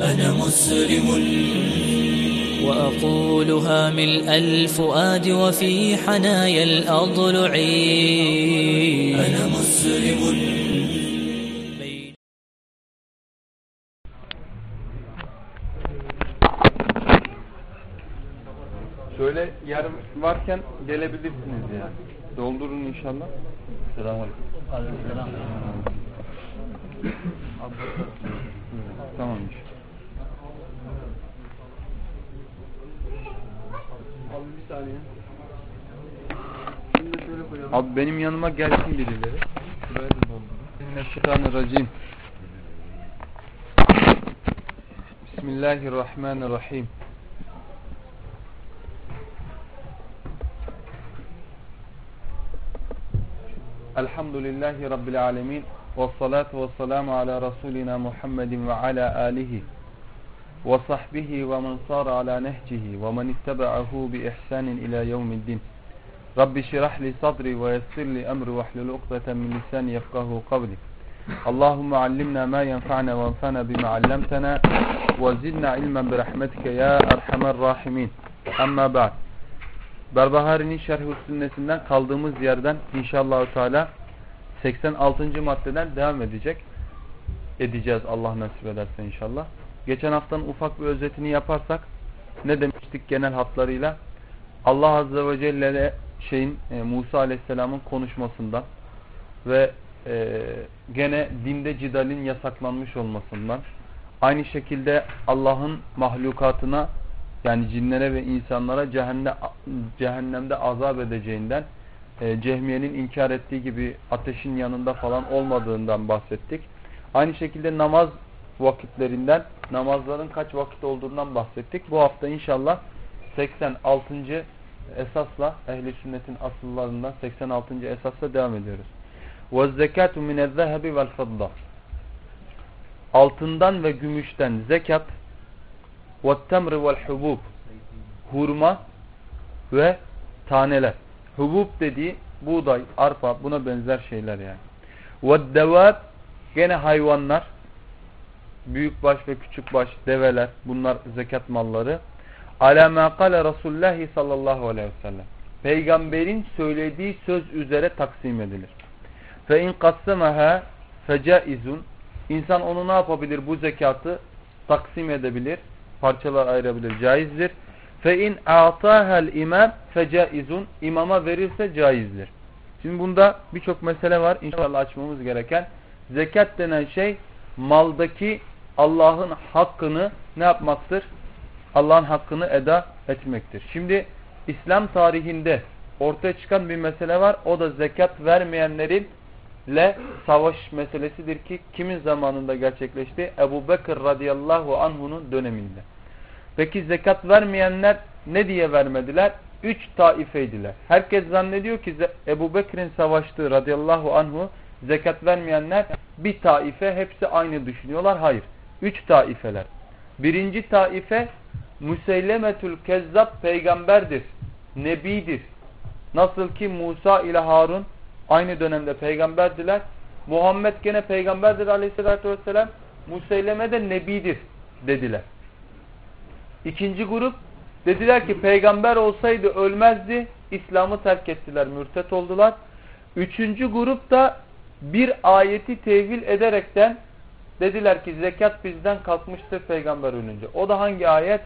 أنا مسلم وأقولها ملء الفؤاد وفي حنايا الأضلع أنا مسلم Şöyle yer varken gelebilirsiniz yani. Doldurun inşallah. Selamünaleyküm. Tamam Abi benim yanıma gelsin birileri. Şuraya da. Bismillahirrahmanirrahim. Elhamdülillahi Rabbil alemin. Ve salatu ve selamu ala Resulina Muhammedin ve ala alihi men ittaba'ahu bi ihsanin ila yevmiddin. Rabbi şirah li sadri ve yessir li emri ve hlul ukdeten min lisani yefkahu kavli. Allahümme allimna ma yenfa'na ve enfa'na bima allamtana ve zidna ilmen bi rahmetike ya erhamer rahimin. Amma ba'd. Berbahari'nin şerh-i sünnesinden kaldığımız yerden inşallah Teala 86. maddeden devam edecek. Edeceğiz Allah nasip ederse inşallah. Geçen haftanın ufak bir özetini yaparsak ne demiştik genel hatlarıyla? Allah Azze ve Celle'de şeyin e, Musa Aleyhisselam'ın konuşmasından ve e, gene dinde cidalin yasaklanmış olmasından aynı şekilde Allah'ın mahlukatına yani cinlere ve insanlara cehennem, cehennemde azap edeceğinden e, Cehmiye'nin inkar ettiği gibi ateşin yanında falan olmadığından bahsettik. Aynı şekilde namaz vakitlerinden, namazların kaç vakit olduğundan bahsettik. Bu hafta inşallah 86. esasla ehli sünnetin asıllarından 86. esasla devam ediyoruz. وَالزَّكَاتُ مِنَ الذَّهَبِ وَالْفَضَّةِ Altından ve gümüşten zekat وَالتَّمْرِ وَالْحُبُوبِ Hurma ve taneler. Hubub dediği buğday, arpa buna benzer şeyler yani. وَالدَّوَابِ Gene hayvanlar büyükbaş ve küçükbaş develer bunlar zekat malları. Ala ma kale Resulullah sallallahu aleyhi ve sellem. Peygamberin söylediği söz üzere taksim edilir. Fe in qassamaha fecaizun. İnsan onu ne yapabilir? Bu zekatı taksim edebilir. Parçalar ayırabilir. Caizdir. Fe in a'taha'l imam fecaizun. İmama verirse caizdir. Şimdi bunda birçok mesele var. İnşallah açmamız gereken. Zekat denen şey maldaki Allah'ın hakkını ne yapmaktır? Allah'ın hakkını eda etmektir. Şimdi İslam tarihinde ortaya çıkan bir mesele var. O da zekat vermeyenlerin le savaş meselesidir ki kimin zamanında gerçekleşti? Ebu Bekir radıyallahu anhu'nun döneminde. Peki zekat vermeyenler ne diye vermediler? Üç taifeydiler. Herkes zannediyor ki Ebu Bekir'in savaştığı radıyallahu anhu zekat vermeyenler bir taife hepsi aynı düşünüyorlar. Hayır. Üç taifeler. Birinci taife Müseylemetül Kezzab peygamberdir. Nebidir. Nasıl ki Musa ile Harun aynı dönemde peygamberdiler. Muhammed gene peygamberdir aleyhissalatü vesselam. Museyleme de nebidir dediler. İkinci grup dediler ki peygamber olsaydı ölmezdi. İslam'ı terk ettiler, mürtet oldular. Üçüncü grup da bir ayeti tevil ederekten dediler ki zekat bizden kalkmıştır peygamber ölünce. O da hangi ayet?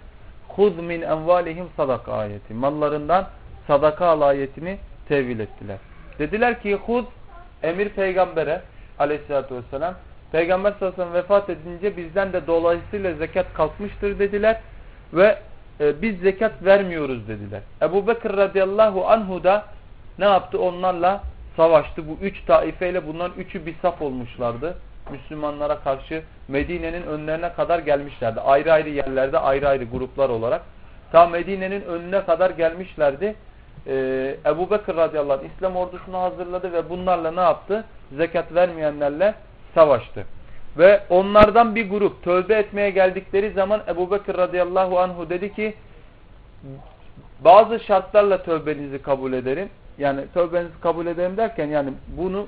Huz min envalihim sadaka ayeti. Mallarından sadaka al ayetini tevil ettiler. Dediler ki huz emir peygambere aleyhissalatü vesselam. Peygamber sallallahu aleyhi ve sellem vefat edince bizden de dolayısıyla zekat kalkmıştır dediler. Ve e, biz zekat vermiyoruz dediler. Ebu Bekir radıyallahu anhu da ne yaptı? Onlarla savaştı. Bu üç taifeyle bunların üçü bir saf olmuşlardı. Müslümanlara karşı Medine'nin önlerine kadar gelmişlerdi. Ayrı ayrı yerlerde ayrı ayrı gruplar olarak. Ta Medine'nin önüne kadar gelmişlerdi. Ee, Ebu Bekir radıyallahu anh İslam ordusunu hazırladı ve bunlarla ne yaptı? Zekat vermeyenlerle savaştı. Ve onlardan bir grup tövbe etmeye geldikleri zaman Ebu Bekir radıyallahu anhu dedi ki bazı şartlarla tövbenizi kabul ederim. Yani tövbenizi kabul ederim derken yani bunu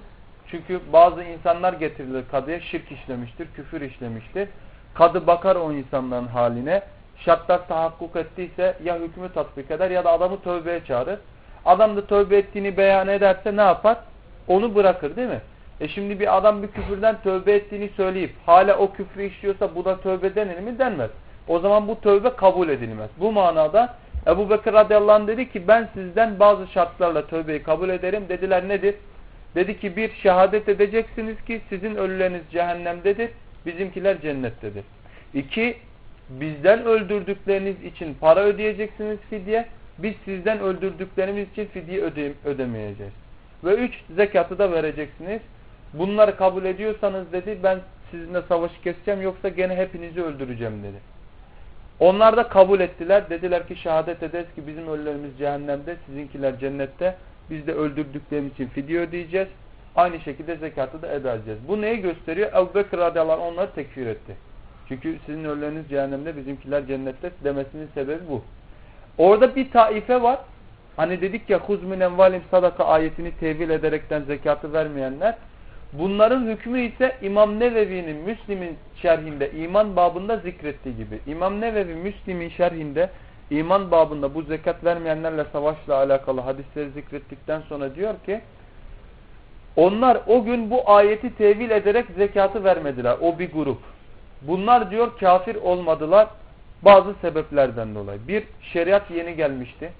çünkü bazı insanlar getirilir kadıya şirk işlemiştir, küfür işlemiştir. Kadı bakar o insanların haline. Şartlar tahakkuk ettiyse ya hükmü tatbik eder ya da adamı tövbeye çağırır. Adam da tövbe ettiğini beyan ederse ne yapar? Onu bırakır değil mi? E şimdi bir adam bir küfürden tövbe ettiğini söyleyip hala o küfrü işliyorsa bu da tövbe denir mi? Denmez. O zaman bu tövbe kabul edilmez. Bu manada Ebu Bekir radıyallahu anh dedi ki ben sizden bazı şartlarla tövbeyi kabul ederim. Dediler nedir? Dedi ki bir şehadet edeceksiniz ki sizin ölüleriniz cehennemdedir. Bizimkiler cennettedir. İki bizden öldürdükleriniz için para ödeyeceksiniz fidye. Biz sizden öldürdüklerimiz için fidye öde ödemeyeceğiz. Ve üç zekatı da vereceksiniz. Bunları kabul ediyorsanız dedi ben sizinle savaşı keseceğim yoksa gene hepinizi öldüreceğim dedi. Onlar da kabul ettiler. Dediler ki şehadet ederiz ki bizim ölülerimiz cehennemde, sizinkiler cennette. Biz de öldürdüklerimiz için fidye ödeyeceğiz. Aynı şekilde zekatı da edeceğiz. Bu neyi gösteriyor? Ebu Bekir anh onları tekfir etti. Çünkü sizin ölüleriniz cehennemde, bizimkiler cennette demesinin sebebi bu. Orada bir taife var. Hani dedik ya huz min envalim sadaka ayetini tevil ederekten zekatı vermeyenler. Bunların hükmü ise İmam Nevevi'nin Müslim'in şerhinde iman babında zikrettiği gibi. İmam Nevevi Müslim'in şerhinde iman babında bu zekat vermeyenlerle savaşla alakalı hadisleri zikrettikten sonra diyor ki onlar o gün bu ayeti tevil ederek zekatı vermediler. O bir grup. Bunlar diyor kafir olmadılar bazı sebeplerden dolayı. Bir, şeriat yeni gelmişti.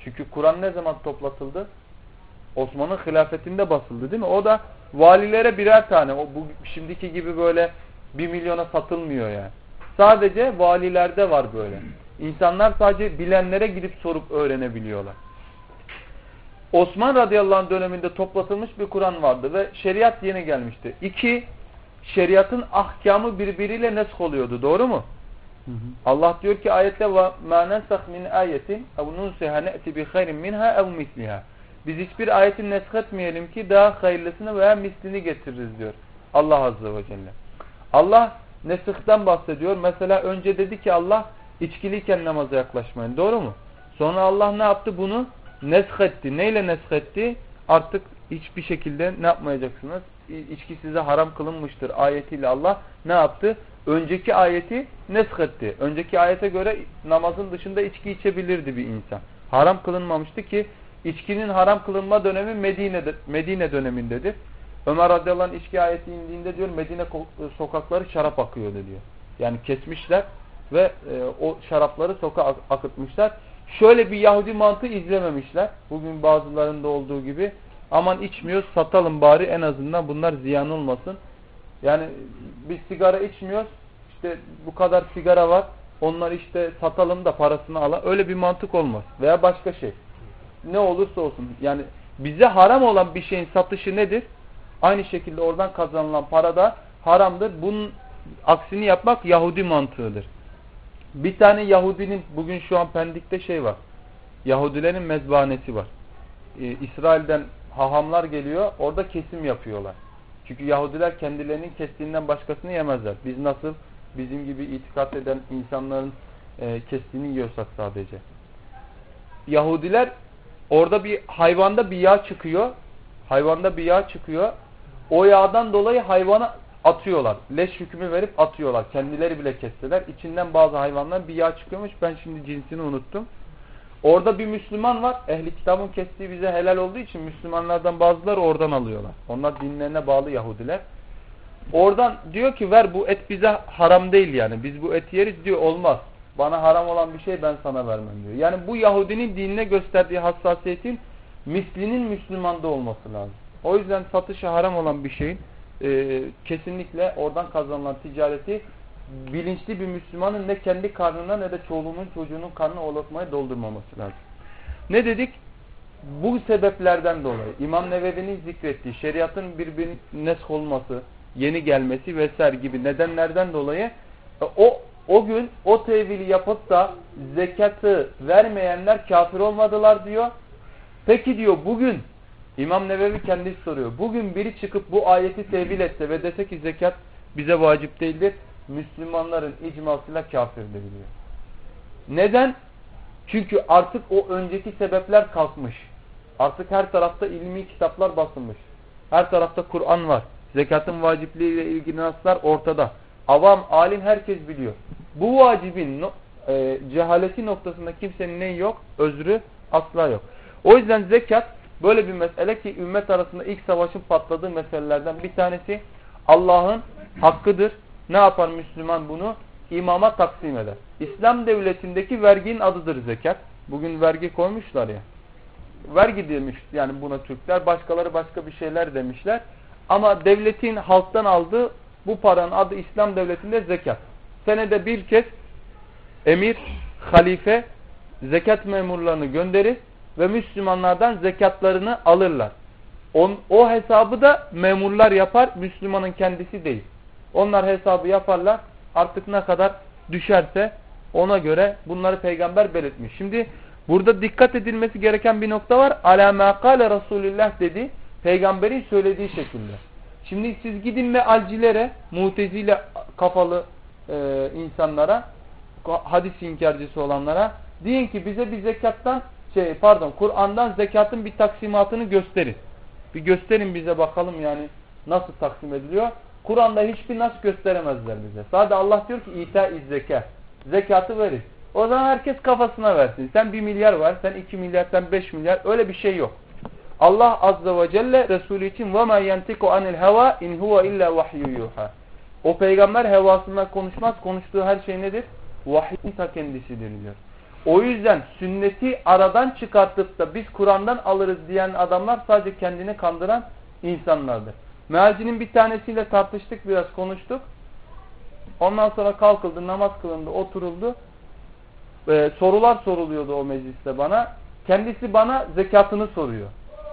Çünkü Kur'an ne zaman toplatıldı? Osman'ın hilafetinde basıldı değil mi? O da valilere birer tane. O bu şimdiki gibi böyle bir milyona satılmıyor yani. Sadece valilerde var böyle. İnsanlar sadece bilenlere gidip sorup öğrenebiliyorlar. Osman radıyallahu anh döneminde toplatılmış bir Kur'an vardı ve şeriat yeni gelmişti. İki, şeriatın ahkamı birbiriyle nesk oluyordu. Doğru mu? Hı hı. Allah diyor ki ayette وَمَا نَنْسَخْ مِنْ آيَةٍ اَوْ نُنْسِهَا نَأْتِ بِخَيْرٍ مِنْهَا اَوْ مِثْلِهَا Biz hiçbir ayetin nesk etmeyelim ki daha hayırlısını veya mislini getiririz diyor. Allah Azze ve Celle. Allah nesihten bahsediyor. Mesela önce dedi ki Allah içkiliyken namaza yaklaşmayın. Doğru mu? Sonra Allah ne yaptı? Bunu neshetti. Neyle neshetti? Artık hiçbir şekilde ne yapmayacaksınız? İçki size haram kılınmıştır ayetiyle Allah ne yaptı? Önceki ayeti neshetti. Önceki ayete göre namazın dışında içki içebilirdi bir insan. Haram kılınmamıştı ki içkinin haram kılınma dönemi Medine'de, Medine dönemindedir. Ömer radıyallahu anh içki ayeti indiğinde diyor Medine sokakları şarap akıyordu diyor. Yani kesmişler ve e, o şarapları sokağa akıtmışlar. Şöyle bir Yahudi mantığı izlememişler. Bugün bazılarında olduğu gibi. Aman içmiyoruz satalım bari en azından bunlar ziyan olmasın. Yani biz sigara içmiyoruz. İşte bu kadar sigara var. Onlar işte satalım da parasını alalım. Öyle bir mantık olmaz. Veya başka şey. Ne olursa olsun. Yani bize haram olan bir şeyin satışı nedir? Aynı şekilde oradan kazanılan para da haramdır. Bunun aksini yapmak Yahudi mantığıdır. Bir tane Yahudinin bugün şu an Pendik'te şey var. Yahudilerin mezbanesi var. Ee, İsrail'den hahamlar geliyor. Orada kesim yapıyorlar. Çünkü Yahudiler kendilerinin kestiğinden başkasını yemezler. Biz nasıl bizim gibi itikat eden insanların e, kestiğini yiyorsak sadece. Yahudiler orada bir hayvanda bir yağ çıkıyor. Hayvanda bir yağ çıkıyor. O yağdan dolayı hayvana atıyorlar. Leş hükmü verip atıyorlar. Kendileri bile kestiler. İçinden bazı hayvanlar bir yağ çıkıyormuş. Ben şimdi cinsini unuttum. Orada bir Müslüman var. Ehli kitabın kestiği bize helal olduğu için Müslümanlardan bazıları oradan alıyorlar. Onlar dinlerine bağlı Yahudiler. Oradan diyor ki ver bu et bize haram değil yani. Biz bu eti yeriz diyor olmaz. Bana haram olan bir şey ben sana vermem diyor. Yani bu Yahudinin dinine gösterdiği hassasiyetin mislinin Müslümanda olması lazım. O yüzden satışı haram olan bir şeyin e, kesinlikle oradan kazanılan ticareti bilinçli bir Müslümanın ne kendi karnına ne de çoluğunun çocuğunun karnına olatmaya doldurmaması lazım. Ne dedik? Bu sebeplerden dolayı İmam Nevevi'nin zikrettiği şeriatın birbirine nesk olması, yeni gelmesi vesaire gibi nedenlerden dolayı e, o o gün o tevili yapıp da zekatı vermeyenler kafir olmadılar diyor. Peki diyor bugün İmam Nevevi kendisi soruyor. Bugün biri çıkıp bu ayeti tevil etse ve dese ki zekat bize vacip değildir. Müslümanların icmasıyla kafirdir diyor. Neden? Çünkü artık o önceki sebepler kalkmış. Artık her tarafta ilmi kitaplar basılmış. Her tarafta Kur'an var. Zekatın vacipliği ile ilgili naslar ortada. Avam, alim herkes biliyor. Bu vacibin no, e, cehaleti noktasında kimsenin neyi yok? Özrü asla yok. O yüzden zekat böyle bir mesele ki ümmet arasında ilk savaşın patladığı meselelerden bir tanesi Allah'ın hakkıdır. Ne yapar Müslüman bunu? İmama taksim eder. İslam devletindeki verginin adıdır zekat. Bugün vergi koymuşlar ya. Vergi demiş yani buna Türkler. Başkaları başka bir şeyler demişler. Ama devletin halktan aldığı bu paranın adı İslam devletinde zekat. Senede bir kez emir, halife zekat memurlarını gönderir ve Müslümanlardan zekatlarını alırlar. On, o hesabı da memurlar yapar, Müslümanın kendisi değil. Onlar hesabı yaparlar, artık ne kadar düşerse ona göre bunları peygamber belirtmiş. Şimdi burada dikkat edilmesi gereken bir nokta var. Ma kâle Resulullah dedi. Peygamberin söylediği şekilde. Şimdi siz gidin mealcilere, mutezile kafalı e, insanlara, hadis inkarcısı olanlara deyin ki bize bir zekattan şey pardon Kur'an'dan zekatın bir taksimatını gösterin. Bir gösterin bize bakalım yani nasıl taksim ediliyor. Kur'an'da hiçbir nas gösteremezler bize. Sadece Allah diyor ki ita zekat. Zekatı verin. O zaman herkes kafasına versin. Sen bir milyar var, sen iki milyar, sen beş milyar. Öyle bir şey yok. Allah azze ve celle Resulü için وَمَا يَنْتِكُ عَنِ الْهَوَا اِنْ هُوَ اِلَّا وَحْيُ يُوحَى O peygamber hevasından konuşmaz. Konuştuğu her şey nedir? Vahyin ta kendisidir diyor. O yüzden sünneti aradan çıkartıp da biz Kur'an'dan alırız diyen adamlar sadece kendini kandıran insanlardır. Mealcinin bir tanesiyle tartıştık biraz konuştuk. Ondan sonra kalkıldı namaz kılındı oturuldu. Ee, sorular soruluyordu o mecliste bana. Kendisi bana zekatını soruyor.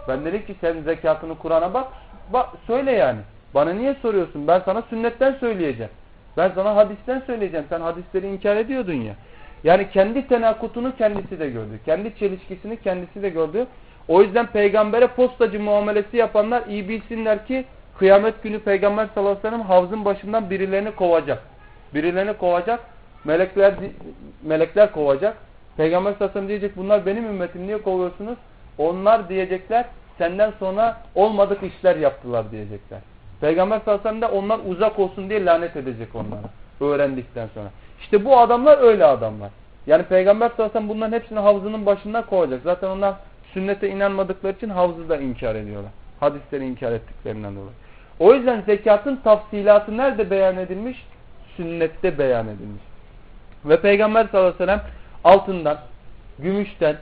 Ben dedim ki sen zekatını Kur'an'a bak, bak söyle yani. Bana niye soruyorsun? Ben sana sünnetten söyleyeceğim. Ben sana hadisten söyleyeceğim. Sen hadisleri inkar ediyordun ya. Yani kendi tenakutunu kendisi de gördü. Kendi çelişkisini kendisi de gördü. O yüzden peygambere postacı muamelesi yapanlar iyi bilsinler ki kıyamet günü peygamber sallallahu aleyhi ve sellem havzın başından birilerini kovacak. Birilerini kovacak. Melekler melekler kovacak. Peygamber sallallahu aleyhi ve sellem diyecek bunlar benim ümmetim niye kovuyorsunuz? Onlar diyecekler senden sonra olmadık işler yaptılar diyecekler. Peygamber sallallahu aleyhi ve sellem de onlar uzak olsun diye lanet edecek onlara. Öğrendikten sonra. İşte bu adamlar öyle adamlar. Yani Peygamber sallallahu bunların hepsini havzının başından kovacak. Zaten onlar sünnete inanmadıkları için havzı da inkar ediyorlar. Hadisleri inkar ettiklerinden dolayı. O yüzden zekatın tafsilatı nerede beyan edilmiş? Sünnette beyan edilmiş. Ve Peygamber sallallahu aleyhi ve sellem altından, gümüşten,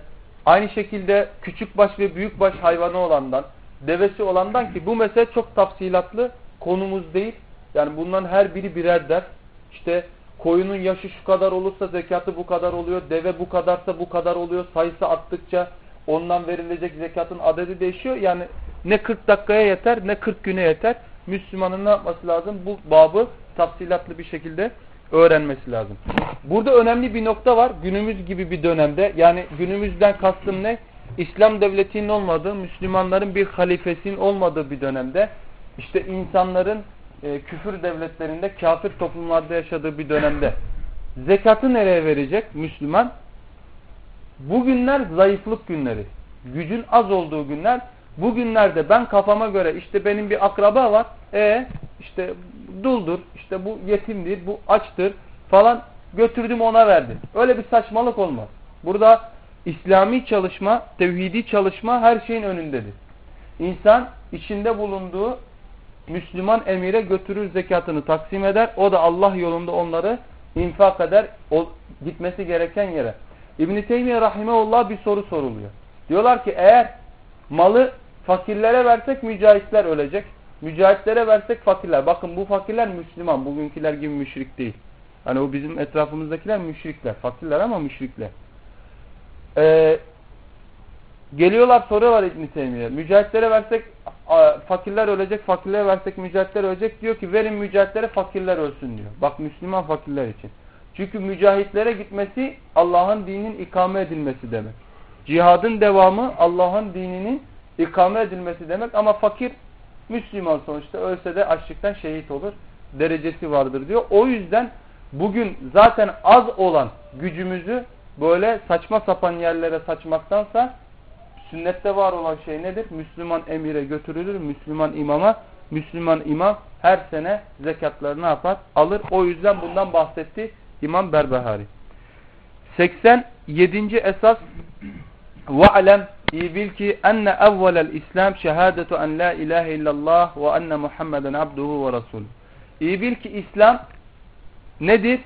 aynı şekilde küçük baş ve büyük baş hayvanı olandan, devesi olandan ki bu mesele çok tafsilatlı konumuz değil. Yani bunların her biri birer ders. İşte koyunun yaşı şu kadar olursa zekatı bu kadar oluyor. Deve bu kadarsa bu kadar oluyor. Sayısı arttıkça ondan verilecek zekatın adedi değişiyor. Yani ne 40 dakikaya yeter ne 40 güne yeter. Müslümanın ne yapması lazım? Bu babı tafsilatlı bir şekilde öğrenmesi lazım. Burada önemli bir nokta var. Günümüz gibi bir dönemde yani günümüzden kastım ne? İslam devletinin olmadığı, Müslümanların bir halifesinin olmadığı bir dönemde işte insanların e, küfür devletlerinde, kafir toplumlarda yaşadığı bir dönemde zekatı nereye verecek Müslüman? Bugünler zayıflık günleri. Gücün az olduğu günler. Bugünlerde ben kafama göre işte benim bir akraba var. E işte duldur, işte bu yetimdir, bu açtır falan götürdüm ona verdim. Öyle bir saçmalık olmaz. Burada İslami çalışma, tevhidi çalışma her şeyin önündedir. İnsan içinde bulunduğu Müslüman emire götürür zekatını taksim eder. O da Allah yolunda onları infak eder. O, gitmesi gereken yere. İbn-i Teymiye Rahimeullah bir soru soruluyor. Diyorlar ki eğer malı fakirlere versek mücahitler ölecek. Mücahitlere versek fakirler. Bakın bu fakirler Müslüman. Bugünküler gibi müşrik değil. Hani o bizim etrafımızdakiler müşrikler. Fakirler ama müşrikler. Ee, geliyorlar soruyorlar İbn-i Teymiye. Mücahitlere versek fakirler ölecek, fakirlere versek mücahitler ölecek. Diyor ki verin mücahitlere fakirler ölsün diyor. Bak Müslüman fakirler için. Çünkü mücahitlere gitmesi Allah'ın dininin ikame edilmesi demek. Cihadın devamı Allah'ın dininin ikame edilmesi demek. Ama fakir Müslüman sonuçta ölse de açlıktan şehit olur. Derecesi vardır diyor. O yüzden bugün zaten az olan gücümüzü böyle saçma sapan yerlere saçmaktansa sünnette var olan şey nedir? Müslüman emire götürülür, Müslüman imama Müslüman imam her sene zekatları ne yapar? Alır. O yüzden bundan bahsetti İmam Berbehari. 87. esas وَعْلَمْ İyi bil ki enne evvelel İslam şehadetu en la ilahe illallah ve enne Muhammeden abduhu ve rasulü. İyi bil ki İslam nedir?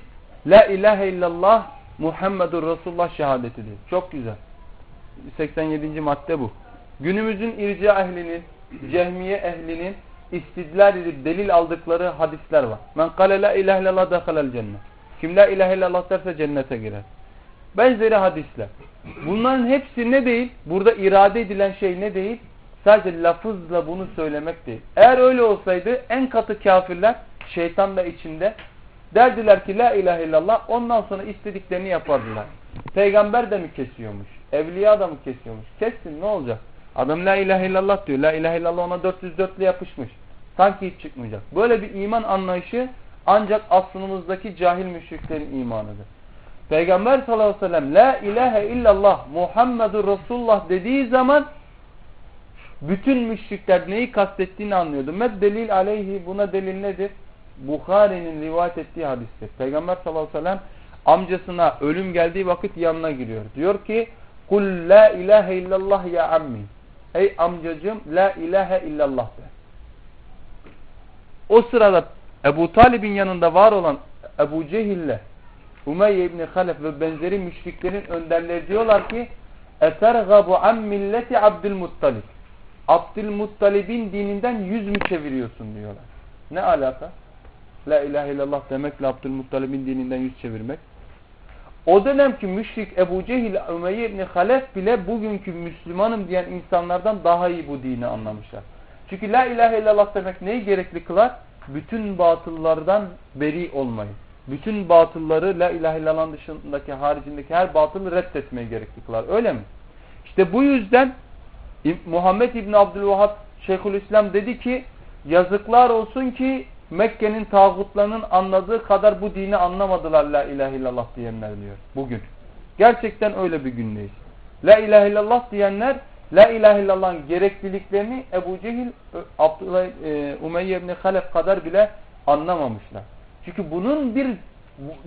La ilahe illallah Muhammedur Resulullah şehadetidir. Çok güzel. 87. madde bu. Günümüzün irca ehlinin, cehmiye ehlinin istidlal edip delil aldıkları hadisler var. Men kale la ilahe illallah dehalel cennet. Kim la ilahe illallah derse cennete girer. Benzeri hadisler. Bunların hepsi ne değil? Burada irade edilen şey ne değil? Sadece lafızla bunu söylemek değil. Eğer öyle olsaydı en katı kafirler şeytan da içinde derdiler ki la ilahe illallah ondan sonra istediklerini yapardılar. Peygamber de mi kesiyormuş? Evliya da mı kesiyormuş? Kessin ne olacak? Adam la ilahe illallah diyor. La ilahe illallah ona 404'lü yapışmış. Sanki hiç çıkmayacak. Böyle bir iman anlayışı ancak aslımızdaki cahil müşriklerin imanıdır. Peygamber sallallahu aleyhi ve sellem la ilahe illallah Muhammedur Resulullah dediği zaman bütün müşrikler neyi kastettiğini anlıyordu. Med delil aleyhi buna delil nedir? Bukhari'nin rivayet ettiği hadistir. Peygamber sallallahu aleyhi ve sellem amcasına ölüm geldiği vakit yanına giriyor. Diyor ki Kul la ilahe illallah ya ammi. Ey amcacığım la ilahe illallah de. O sırada Ebu Talib'in yanında var olan Ebu Cehil'le Umeyye İbni Halef ve benzeri müşriklerin önderleri diyorlar ki Etergabu an milleti Abdülmuttalib. Abdülmuttalib'in dininden yüz mü çeviriyorsun diyorlar. Ne alaka? La ilahe illallah demekle Abdülmuttalib'in dininden yüz çevirmek. O dönemki müşrik Ebu Cehil, Ümeyye İbni Halef bile bugünkü Müslümanım diyen insanlardan daha iyi bu dini anlamışlar. Çünkü la ilahe illallah demek neyi gerekli kılar? Bütün batıllardan beri olmayı. Bütün batılları la ilahe illallah dışındaki haricindeki her batılı reddetmeyi gerekli kılar. Öyle mi? İşte bu yüzden Muhammed İbni Abdülvahhab Şeyhülislam dedi ki yazıklar olsun ki Mekke'nin tağutlarının anladığı kadar bu dini anlamadılar la ilahe illallah diyenler diyor bugün. Gerçekten öyle bir gündeyiz. La ilahe illallah diyenler la ilahe illallah'ın gerekliliklerini Ebu Cehil, Abdullah, e, Umeyye ibn Halef kadar bile anlamamışlar. Çünkü bunun bir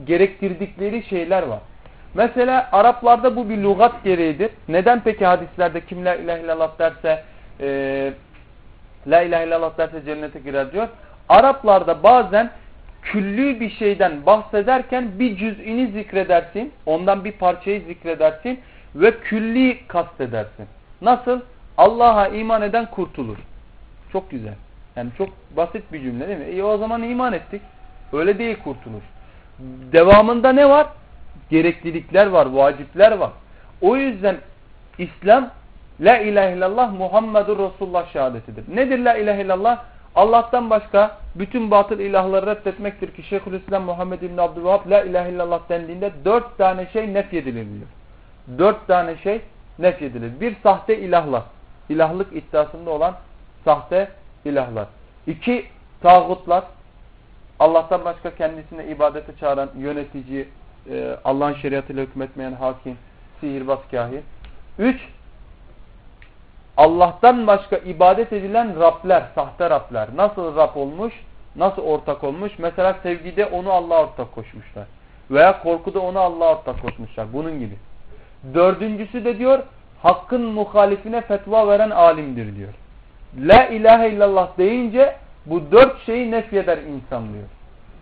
gerektirdikleri şeyler var. Mesela Araplarda bu bir lugat gereğidir. Neden peki hadislerde kim la ilahe illallah derse e, la ilahe illallah derse cennete girer diyor. Araplarda bazen külli bir şeyden bahsederken bir cüz'ini zikredersin. Ondan bir parçayı zikredersin ve külli kastedersin. Nasıl? Allah'a iman eden kurtulur. Çok güzel. Yani çok basit bir cümle değil mi? E o zaman iman ettik. Öyle değil kurtuluş. Devamında ne var? Gereklilikler var, vacipler var. O yüzden İslam La ilahe illallah Muhammedur Resulullah şehadetidir. Nedir la ilahe illallah? Allah'tan başka bütün batıl ilahları reddetmektir ki Şeyhülislam Muhammed İbni Abdülvahab la ilahe illallah dendiğinde dört tane şey nefyedilir diyor. Dört tane şey nefyedilir. Bir sahte ilahlar. İlahlık iddiasında olan sahte ilahlar. İki tağutlar. Allah'tan başka kendisine ibadete çağıran yönetici, e, Allah'ın şeriatıyla hükmetmeyen hakim, sihirbaz kahin. Üç, Allah'tan başka ibadet edilen Rabler, sahte Rabler. Nasıl Rab olmuş? Nasıl ortak olmuş? Mesela sevgide onu Allah'a ortak koşmuşlar. Veya korkuda onu Allah'a ortak koşmuşlar. Bunun gibi. Dördüncüsü de diyor, hakkın muhalifine fetva veren alimdir diyor. La ilahe illallah deyince bu dört şeyi nefyeder insan diyor.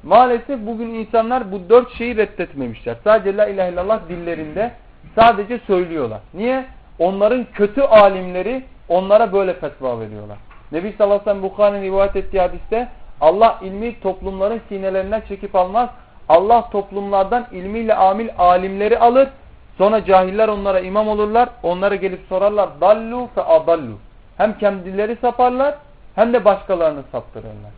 Maalesef bugün insanlar bu dört şeyi reddetmemişler. Sadece la ilahe illallah dillerinde sadece söylüyorlar. Niye? Onların kötü alimleri onlara böyle fetva veriyorlar. Nebi sallallahu aleyhi ve sellem Bukhari'nin rivayet ettiği hadiste Allah ilmi toplumların sinelerinden çekip almaz. Allah toplumlardan ilmiyle amil alimleri alır. Sonra cahiller onlara imam olurlar. Onlara gelip sorarlar. Dallu fe adallu. Hem kendileri saparlar hem de başkalarını saptırırlar.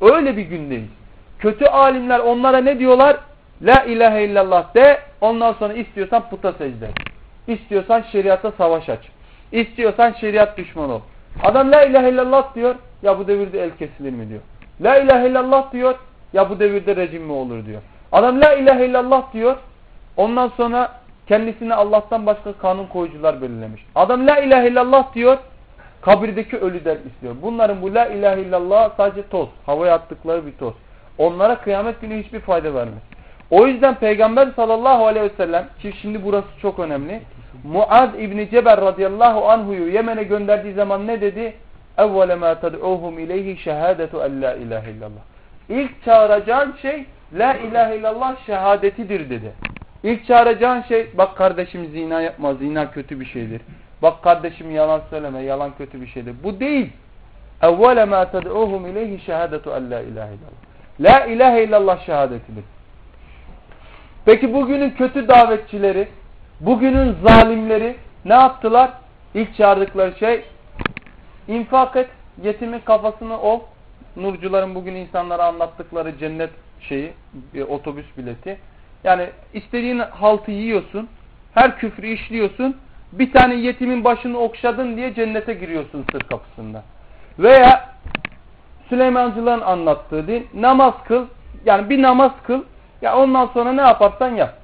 Öyle bir gündeyiz. Kötü alimler onlara ne diyorlar? La ilahe illallah de. Ondan sonra istiyorsan puta secde et. İstiyorsan şeriata savaş aç. İstiyorsan şeriat düşmanı ol. Adam la ilahe illallah diyor. Ya bu devirde el kesilir mi diyor. La ilahe illallah diyor. Ya bu devirde rejim mi olur diyor. Adam la ilahe illallah diyor. Ondan sonra kendisine Allah'tan başka kanun koyucular belirlemiş. Adam la ilahe illallah diyor. Kabirdeki ölüden istiyor. Bunların bu la ilahe illallah sadece toz. Havaya attıkları bir toz. Onlara kıyamet günü hiçbir fayda vermez. O yüzden Peygamber sallallahu aleyhi ve sellem ki şimdi burası çok önemli. Muaz İbni Cebel radıyallahu anhu'yu Yemen'e gönderdiği zaman ne dedi? Evvele ma tad'uhum ileyhi şehadetu en la ilahe illallah. İlk çağıracağın şey la ilahe illallah şehadetidir dedi. İlk çağıracağın şey bak kardeşim zina yapma zina kötü bir şeydir. Bak kardeşim yalan söyleme yalan kötü bir şeydir. Bu değil. Evvele ma tad'uhum ileyhi şehadetu en la ilahe illallah. La ilahe illallah şehadetidir. Peki bugünün kötü davetçileri, bugünün zalimleri ne yaptılar? İlk çağırdıkları şey infak et, yetimin kafasını ol. Nurcuların bugün insanlara anlattıkları cennet şeyi, bir otobüs bileti. Yani istediğin haltı yiyorsun, her küfrü işliyorsun, bir tane yetimin başını okşadın diye cennete giriyorsun sır kapısında. Veya Süleymancıların anlattığı din, namaz kıl, yani bir namaz kıl, ya ondan sonra ne yaparsan yap.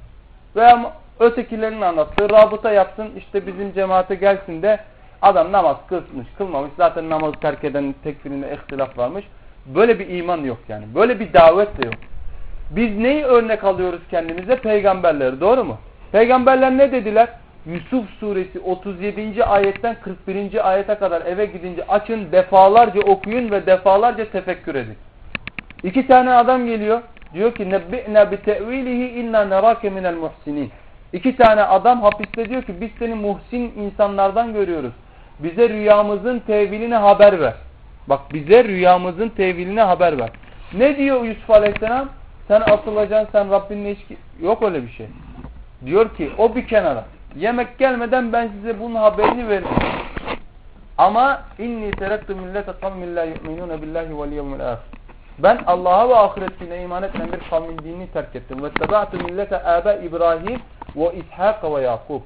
Veya ötekilerin anlattığı rabıta yapsın işte bizim cemaate gelsin de adam namaz kılmış kılmamış zaten namazı terk edenin tekfirinde ihtilaf varmış. Böyle bir iman yok yani. Böyle bir davet de yok. Biz neyi örnek alıyoruz kendimize? Peygamberleri doğru mu? Peygamberler ne dediler? Yusuf suresi 37. ayetten 41. ayete kadar eve gidince açın defalarca okuyun ve defalarca tefekkür edin. İki tane adam geliyor. Diyor ki nebbi'na bi te'vilihi inna nerake minel muhsinin. İki tane adam hapiste diyor ki biz seni muhsin insanlardan görüyoruz. Bize rüyamızın tevilini haber ver. Bak bize rüyamızın tevilini haber ver. Ne diyor Yusuf Aleyhisselam? Sen asılacaksın sen Rabbinle hiç... Yok öyle bir şey. Diyor ki o bir kenara. Yemek gelmeden ben size bunun haberini veririm. Ama inni terektu millete kavmin la yu'minune billahi vel yevmil ahir. Ben Allah'a ve ahiret gününe iman etmeyen bir kavmin dinini terk ettim. Ve teba'tu millete abe İbrahim ve İshak ve Yakub.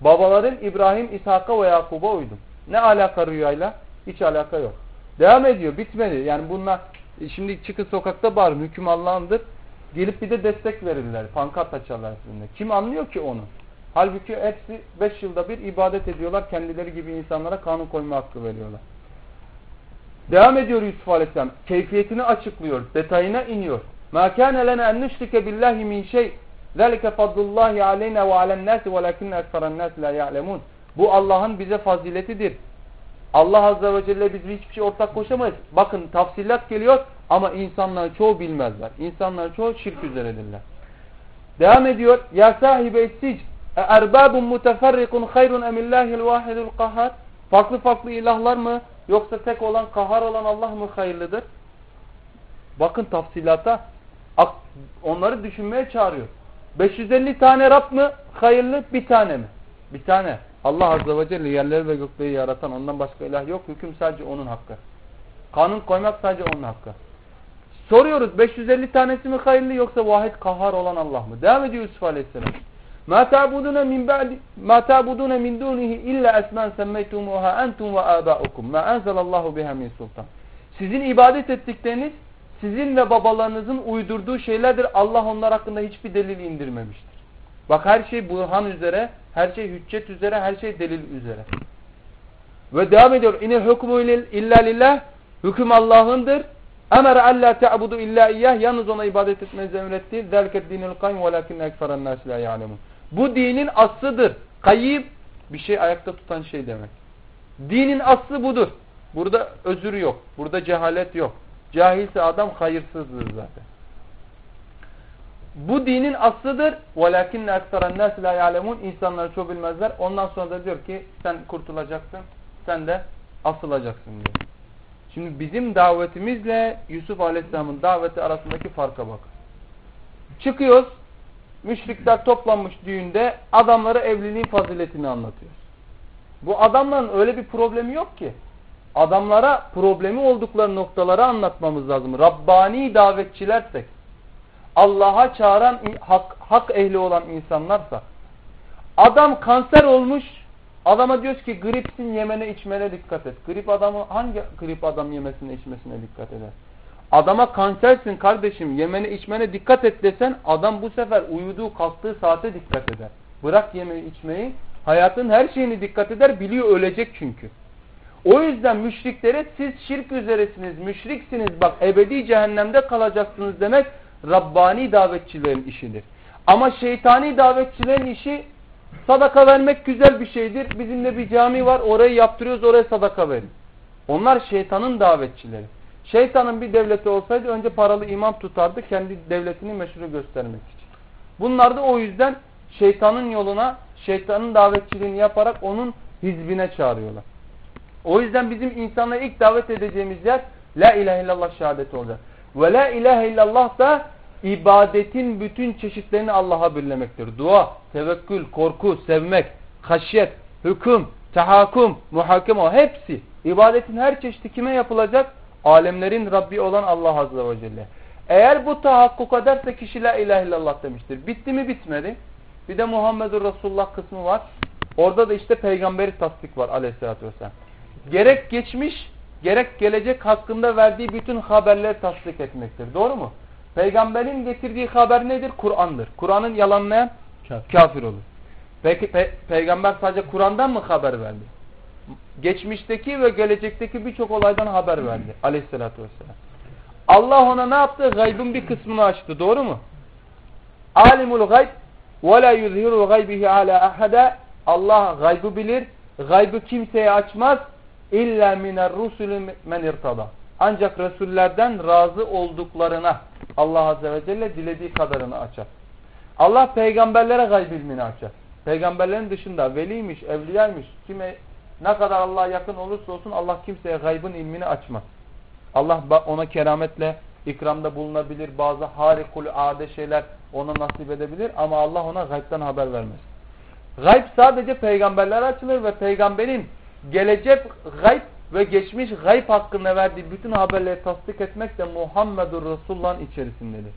Babaların İbrahim, İshak'a ve Yakub'a uydum. Ne alaka rüyayla? Hiç alaka yok. Devam ediyor. Bitmedi. Yani bunlar şimdi çıkın sokakta bağırın. Hüküm Allah'ındır. Gelip bir de destek verirler. Pankart açarlar sizinle. Kim anlıyor ki onu? Halbuki hepsi 5 yılda bir ibadet ediyorlar. Kendileri gibi insanlara kanun koyma hakkı veriyorlar. Devam ediyor Yusuf Aleyhisselam. Keyfiyetini açıklıyor. Detayına iniyor. مَا كَانَ لَنَا اَنْ نُشْرِكَ بِاللّٰهِ مِنْ شَيْءٍ ذَلِكَ فَضْلُ اللّٰهِ عَلَيْنَا وَعَلَى النَّاسِ وَلَكِنَّ اَكْفَرَ النَّاسِ لَا يَعْلَمُونَ Bu Allah'ın bize faziletidir. Allah Azze ve Celle biz hiçbir şey ortak koşamayız. Bakın tafsilat geliyor ama insanların çoğu bilmezler. İnsanların çoğu şirk üzeredirler. Devam ediyor. Ya sahibe sic erbabun muteferrikun hayrun emillahil vahidul kahhar Farklı farklı ilahlar mı Yoksa tek olan kahar olan Allah mı hayırlıdır? Bakın tafsilata onları düşünmeye çağırıyor. 550 tane Rab mı hayırlı bir tane mi? Bir tane. Allah Azze ve Celle yerleri ve gökleri yaratan ondan başka ilah yok. Hüküm sadece onun hakkı. Kanun koymak sadece onun hakkı. Soruyoruz 550 tanesi mi hayırlı yoksa vahid kahar olan Allah mı? Devam ediyor Yusuf Aleyhisselam. مَا تَعْبُدُونَ مِنْ بَعْدِ مَا تَعْبُدُونَ مِنْ دُونِهِ إِلَّا أَسْمَانْ سَمَّيْتُمُوهَا أَنْتُمْ وَآبَاؤُكُمْ مَا أَنْزَلَ اللّٰهُ بِهَا مِنْ سُلْطَانٍ Sizin ibadet ettikleriniz sizin ve babalarınızın uydurduğu şeylerdir. Allah onlar hakkında hiçbir delil indirmemiştir. Bak her şey burhan üzere, her şey hüccet üzere, her şey delil üzere. Ve devam ediyor. İnil hukmu illa lillah. Hüküm Allah'ındır. Emre alla ta'budu illa iyyah. Yalnız ona ibadet etmenizi emretti. Zelket dinil kayyum velakinne ekferen nas la ya'lemun. Bu dinin aslıdır. Kayyim bir şey ayakta tutan şey demek. Dinin aslı budur. Burada özür yok. Burada cehalet yok. Cahilse adam hayırsızdır zaten. Bu dinin aslıdır. وَلَكِنَّ اَكْتَرَ النَّاسِ لَا يَعْلَمُونَ İnsanlar çok bilmezler. Ondan sonra da diyor ki sen kurtulacaksın. Sen de asılacaksın diyor. Şimdi bizim davetimizle Yusuf Aleyhisselam'ın daveti arasındaki farka bak. Çıkıyoruz. Müşrikler toplanmış düğünde adamlara evliliğin faziletini anlatıyoruz. Bu adamların öyle bir problemi yok ki. Adamlara problemi oldukları noktaları anlatmamız lazım. Rabbani davetçilersek, Allah'a çağıran hak, hak ehli olan insanlarsa, adam kanser olmuş, adama diyoruz ki gripsin yemene içmene dikkat et. Grip adamı hangi grip adam yemesine içmesine dikkat eder? Adama kansersin kardeşim yemene içmene dikkat et desen adam bu sefer uyuduğu kalktığı saate dikkat eder. Bırak yemeği içmeyi hayatın her şeyini dikkat eder biliyor ölecek çünkü. O yüzden müşriklere siz şirk üzeresiniz, müşriksiniz bak ebedi cehennemde kalacaksınız demek Rabbani davetçilerin işidir. Ama şeytani davetçilerin işi sadaka vermek güzel bir şeydir. Bizim de bir cami var orayı yaptırıyoruz oraya sadaka verin. Onlar şeytanın davetçileri. Şeytanın bir devleti olsaydı önce paralı imam tutardı kendi devletini meşru göstermek için. Bunlar da o yüzden şeytanın yoluna, şeytanın davetçiliğini yaparak onun hizbine çağırıyorlar. O yüzden bizim insanlara ilk davet edeceğimiz yer La ilahe illallah şehadeti olacak. Ve La ilahe illallah da ibadetin bütün çeşitlerini Allah'a birlemektir. Dua, tevekkül, korku, sevmek, haşyet, hüküm, tahakküm, muhakeme hepsi. İbadetin her çeşidi kime yapılacak? Alemlerin Rabbi olan Allah Azze ve Celle. Eğer bu tahakkuk ederse kişi la ilahe illallah demiştir. Bitti mi bitmedi. Bir de Muhammedur Resulullah kısmı var. Orada da işte peygamberi tasdik var aleyhissalatü vesselam. Gerek geçmiş gerek gelecek hakkında verdiği bütün haberleri tasdik etmektir. Doğru mu? Peygamberin getirdiği haber nedir? Kur'an'dır. Kur'an'ın yalanlayan kafir, kafir olur. Peki pe peygamber sadece Kur'an'dan mı haber verdi? Geçmişteki ve gelecekteki birçok olaydan haber verdi. Aleyhissalatü vesselam. Allah ona ne yaptı? Gaybın bir kısmını açtı. Doğru mu? Alimul gayb ve la yuzhiru gaybihi ala ahada. Allah gaybı bilir. Gaybı kimseye açmaz. İlla miner rusulü men irtada. Ancak Resullerden razı olduklarına Allah Azze ve Celle dilediği kadarını açar. Allah peygamberlere gayb ilmini açar. Peygamberlerin dışında veliymiş, evliyaymış, kime ne kadar Allah'a yakın olursa olsun Allah kimseye gaybın ilmini açmaz. Allah ona kerametle ikramda bulunabilir. Bazı harikul ade şeyler ona nasip edebilir ama Allah ona gaybden haber vermez. Gayb sadece peygamberlere açılır ve peygamberin gelecek gayb ve geçmiş gayb hakkında verdiği bütün haberleri tasdik etmek de Muhammedur Resulullah'ın içerisindedir.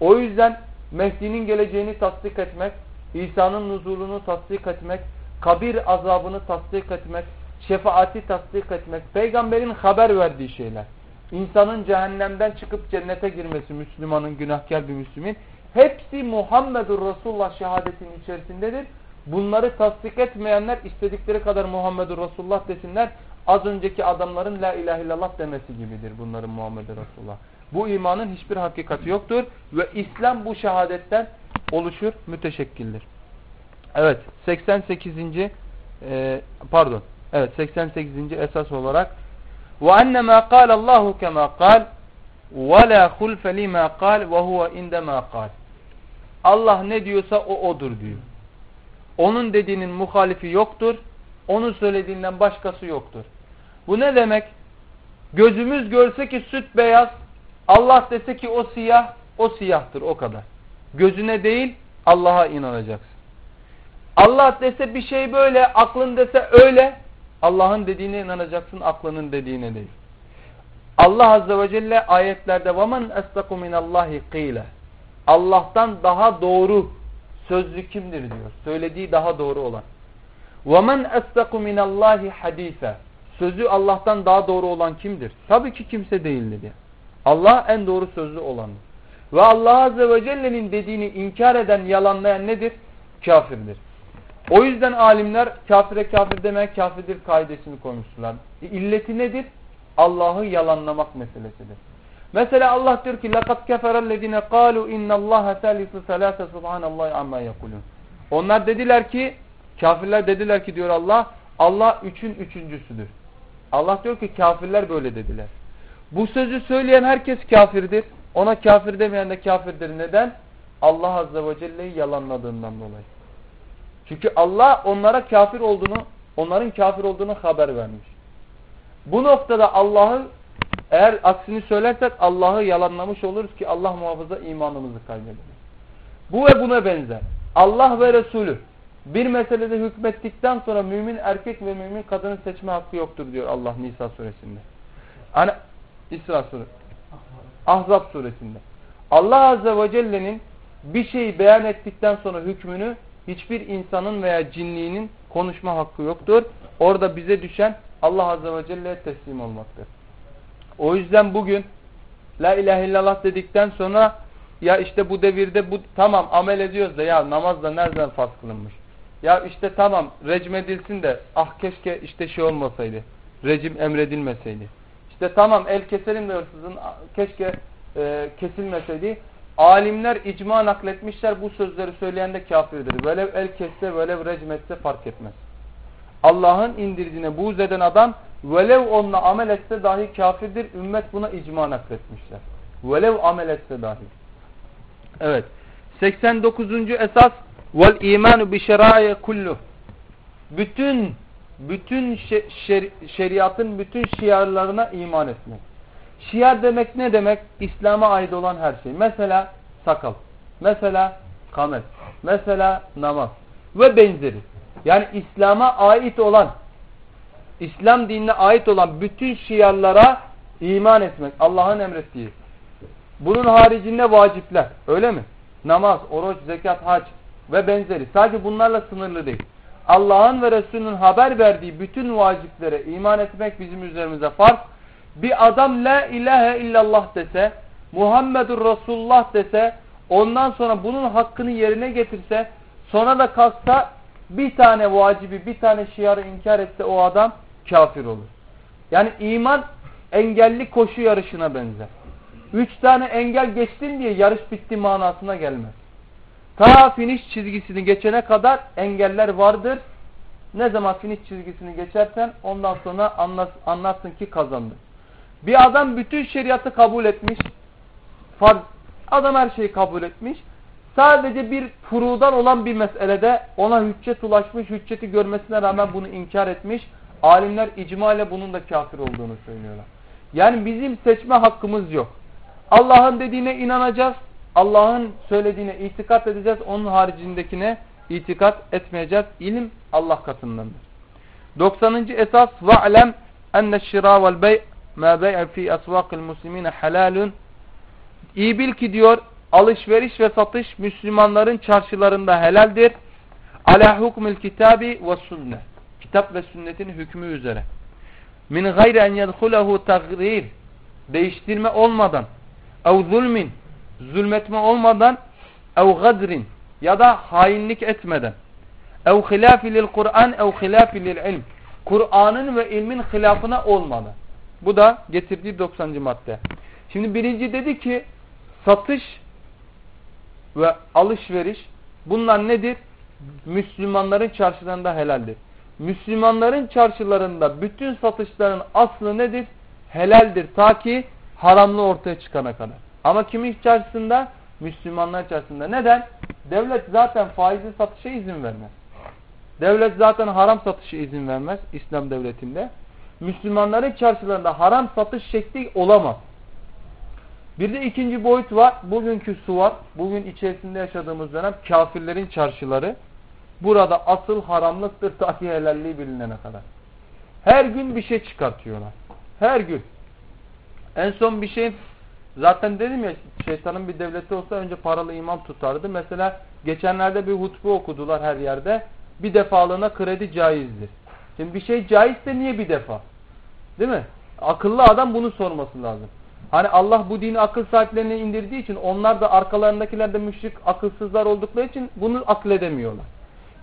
O yüzden Mehdi'nin geleceğini tasdik etmek, İsa'nın nuzulunu tasdik etmek, kabir azabını tasdik etmek, şefaati tasdik etmek, peygamberin haber verdiği şeyler, insanın cehennemden çıkıp cennete girmesi, Müslümanın günahkar bir Müslümin, hepsi Muhammedur Resulullah şehadetinin içerisindedir. Bunları tasdik etmeyenler istedikleri kadar Muhammedur Resulullah desinler, az önceki adamların la ilahe illallah demesi gibidir bunların Muhammedur Resulullah. Bu imanın hiçbir hakikati yoktur ve İslam bu şehadetten oluşur, müteşekkildir. Evet 88. E, pardon. Evet 88. esas olarak ve enne ma qala Allahu kema qal ve la hulfe lima qal ve huve inde ma qal. Allah ne diyorsa o odur diyor. Onun dediğinin muhalifi yoktur. Onun söylediğinden başkası yoktur. Bu ne demek? Gözümüz görse ki süt beyaz, Allah dese ki o siyah, o siyahtır o kadar. Gözüne değil Allah'a inanacaksın. Allah dese bir şey böyle, aklın dese öyle. Allah'ın dediğine inanacaksın, aklının dediğine değil. Allah Azze ve Celle ayetlerde وَمَنْ أَسْتَقُ مِنَ اللّٰهِ قِيلَ Allah'tan daha doğru sözlü kimdir diyor. Söylediği daha doğru olan. وَمَنْ أَسْتَقُ مِنَ اللّٰهِ حَد۪يثًا Sözü Allah'tan daha doğru olan kimdir? Tabii ki kimse değildir. Yani. Allah en doğru sözlü olandır. Ve Allah Azze ve Celle'nin dediğini inkar eden, yalanlayan nedir? Kafirdir. O yüzden alimler kafire kafir demek kafirdir kaidesini koymuşlar. E, illeti nedir? Allah'ı yalanlamak meselesidir. Mesela Allah diyor ki لَقَدْ كَفَرَ الَّذِينَ قَالُوا اِنَّ اللّٰهَ ثَالِثُ ثَلَاثَ سُبْحَانَ اللّٰهِ عَمَّا يَقُولُونَ Onlar dediler ki, kafirler dediler ki diyor Allah, Allah üçün üçüncüsüdür. Allah diyor ki kafirler böyle dediler. Bu sözü söyleyen herkes kafirdir. Ona kafir demeyen de kafirdir. Neden? Allah Azze ve Celle'yi yalanladığından dolayı. Çünkü Allah onlara kafir olduğunu, onların kafir olduğunu haber vermiş. Bu noktada Allah'ı eğer aksini söylersek Allah'ı yalanlamış oluruz ki Allah muhafaza imanımızı kaybederiz. Bu ve buna benzer. Allah ve Resulü bir meselede hükmettikten sonra mümin erkek ve mümin kadının seçme hakkı yoktur diyor Allah Nisa suresinde. Hani İsra suresi. Ahzab suresinde. Allah Azze ve Celle'nin bir şeyi beyan ettikten sonra hükmünü hiçbir insanın veya cinliğinin konuşma hakkı yoktur. Orada bize düşen Allah Azze ve Celle'ye teslim olmaktır. O yüzden bugün La ilahe illallah dedikten sonra ya işte bu devirde bu tamam amel ediyoruz da ya namaz da nereden farz kılınmış? Ya işte tamam recmedilsin de ah keşke işte şey olmasaydı. rejim emredilmeseydi. İşte tamam el keselim de hırsızın keşke e, kesilmeseydi. Alimler icma nakletmişler bu sözleri söyleyen de kafirdir. Velev el kesse velev recm etse fark etmez. Allah'ın indirdiğine buğz eden adam velev onunla amel etse dahi kafirdir. Ümmet buna icma nakletmişler. Velev amel etse dahi. Evet. 89. esas vel imanu bi şeraiye kullu. Bütün bütün şer, şeriatın bütün şiarlarına iman etmek. Şiar demek ne demek? İslam'a ait olan her şey. Mesela sakal. Mesela kamet. Mesela namaz. Ve benzeri. Yani İslam'a ait olan İslam dinine ait olan bütün şiarlara iman etmek. Allah'ın emrettiği. Bunun haricinde vacipler. Öyle mi? Namaz, oruç, zekat, hac ve benzeri. Sadece bunlarla sınırlı değil. Allah'ın ve Resulünün haber verdiği bütün vaciplere iman etmek bizim üzerimize farz. Bir adam la ilahe illallah dese, Muhammedur Resulullah dese, ondan sonra bunun hakkını yerine getirse, sonra da kalksa bir tane vacibi, bir tane şiarı inkar etse o adam kafir olur. Yani iman engelli koşu yarışına benzer. Üç tane engel geçtin diye yarış bitti manasına gelmez. Ta finish çizgisini geçene kadar engeller vardır. Ne zaman finish çizgisini geçersen ondan sonra anlarsın ki kazandın. Bir adam bütün şeriatı kabul etmiş. Farz. Adam her şeyi kabul etmiş. Sadece bir furudan olan bir meselede ona hüccet ulaşmış. Hücceti görmesine rağmen bunu inkar etmiş. Alimler icma ile bunun da kafir olduğunu söylüyorlar. Yani bizim seçme hakkımız yok. Allah'ın dediğine inanacağız. Allah'ın söylediğine itikat edeceğiz. Onun haricindekine itikat etmeyeceğiz. İlim Allah katındandır. 90. esas ve'lem enne şira vel bey ma bey'e fi asvakil muslimine halalun İyi bil ki diyor alışveriş ve satış Müslümanların çarşılarında helaldir. Ala hukmil kitabi ve sünnet. Kitap ve sünnetin hükmü üzere. Min gayri en yedhulehu tagrir. Değiştirme olmadan. Ev zulmin. Zulmetme olmadan. Ev gadrin. Ya da hainlik etmeden. Ev hilafi lil Kur'an ev hilafi ilm. Kur'an'ın ve ilmin hilafına olmadan. Bu da getirdiği 90. madde. Şimdi birinci dedi ki satış ve alışveriş bunlar nedir? Müslümanların çarşılarında helaldir. Müslümanların çarşılarında bütün satışların aslı nedir? Helaldir ta ki haramlı ortaya çıkana kadar. Ama kimin çarşısında? Müslümanlar çarşısında. Neden? Devlet zaten faizli satışa izin vermez. Devlet zaten haram satışa izin vermez İslam devletinde. Müslümanların çarşılarında haram satış şekli olamaz. Bir de ikinci boyut var. Bugünkü su var. Bugün içerisinde yaşadığımız dönem kafirlerin çarşıları. Burada asıl haramlıktır ta helalliği bilinene kadar. Her gün bir şey çıkartıyorlar. Her gün. En son bir şey zaten dedim ya şeytanın bir devleti olsa önce paralı imam tutardı. Mesela geçenlerde bir hutbe okudular her yerde. Bir defalığına kredi caizdir. Şimdi bir şey caizse niye bir defa? Değil mi? Akıllı adam bunu sorması lazım. Hani Allah bu dini akıl sahiplerine indirdiği için onlar da arkalarındakiler de müşrik akılsızlar oldukları için bunu akledemiyorlar.